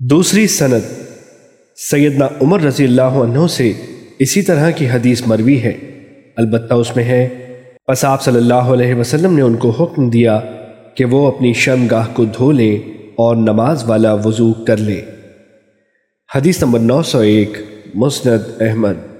دوسری سند سیدنا عمر رضی اللہ عنہ سے اسی طرح کی حدیث مروی ہے۔ البتہ اس میں ہے، پس آپ صلی اللہ علیہ وسلم نے ان کو حکم دیا کہ وہ اپنی شمگاہ کو دھو لیں اور نماز والا وضو کر لیں حدیث نمبر نو سو ایک، مسند احمد۔